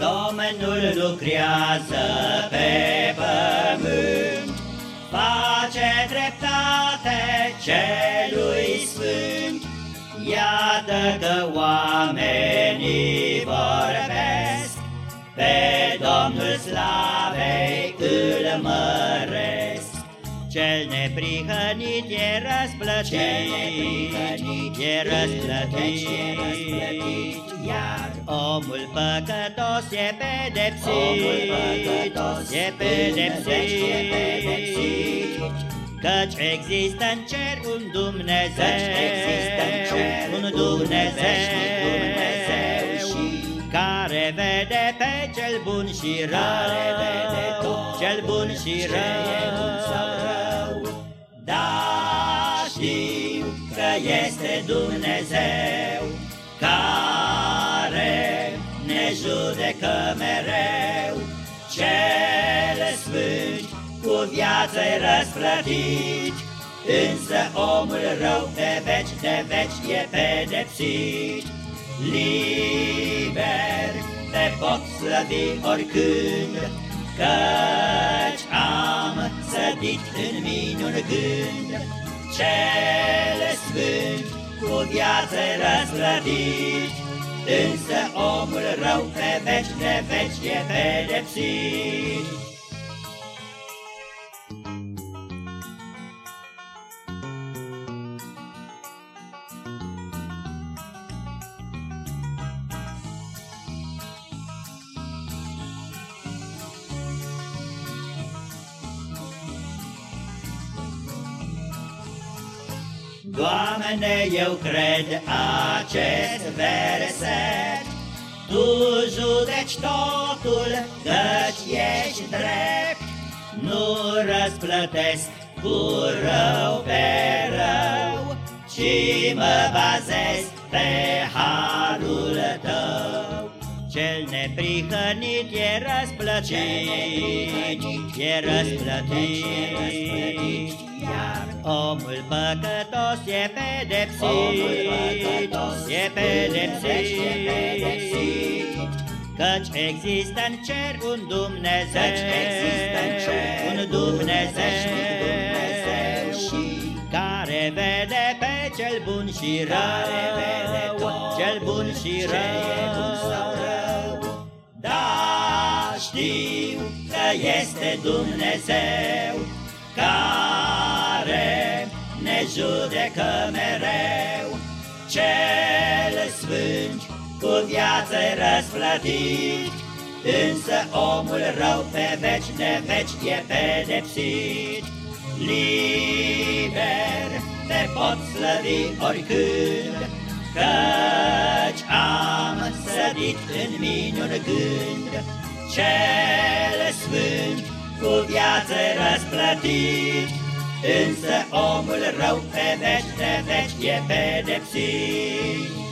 Domnul lucrează pe pământ, Face dreptate celui sfânt. Iată că oamenii vorbesc, Pe Domnul slavei îl măresc. Cel neprihănit e răsplătit, Cel neprihănit e răsplătit, iar omul păcătos e pedepsit, omul păcătos e pedepsit, e pedepsit. Căci există în cer un Dumnezeu, Căci există în cer un Dumnezeu, Dumnezeu și care vede pe cel bun și rău, care vede tot cel bun și rău. este Dumnezeu judecă mereu. Cel sfânt cu viață-i răsplătit, însă omul rău de veci de veci e pedepsit. Liber te pot slăvi oricând, căci am sădit în mine un gând, cel sfânt cu viață răsplătit, Însă omul rău pe veci de veci e pedepsit. Doamne, eu cred acest verset, Tu judeci totul, căci ești drept, Nu răsplătesc cu rău pe rău, Ci mă bazez pe harul Tău. Cel neprihănit e răsplătit, e răsplătit, iar omul păcătos e pedepsit, e pedepsit, Căci există în cer un Dumnezeu, un Dumnezeu, care vede pe cel bun și rău, cel bun și rău. Da, știu că este Dumnezeu care ne judecă mereu. Cel sfânt cu viață răsplătit, însă omul rău pe veci de veci e pedepsit. Liber te pot slăvi oricând, Căci am sădit în mine un gând, Cel sfânt cu viață răsplătit, Însă omul rău pe veci de veci e pedepsit.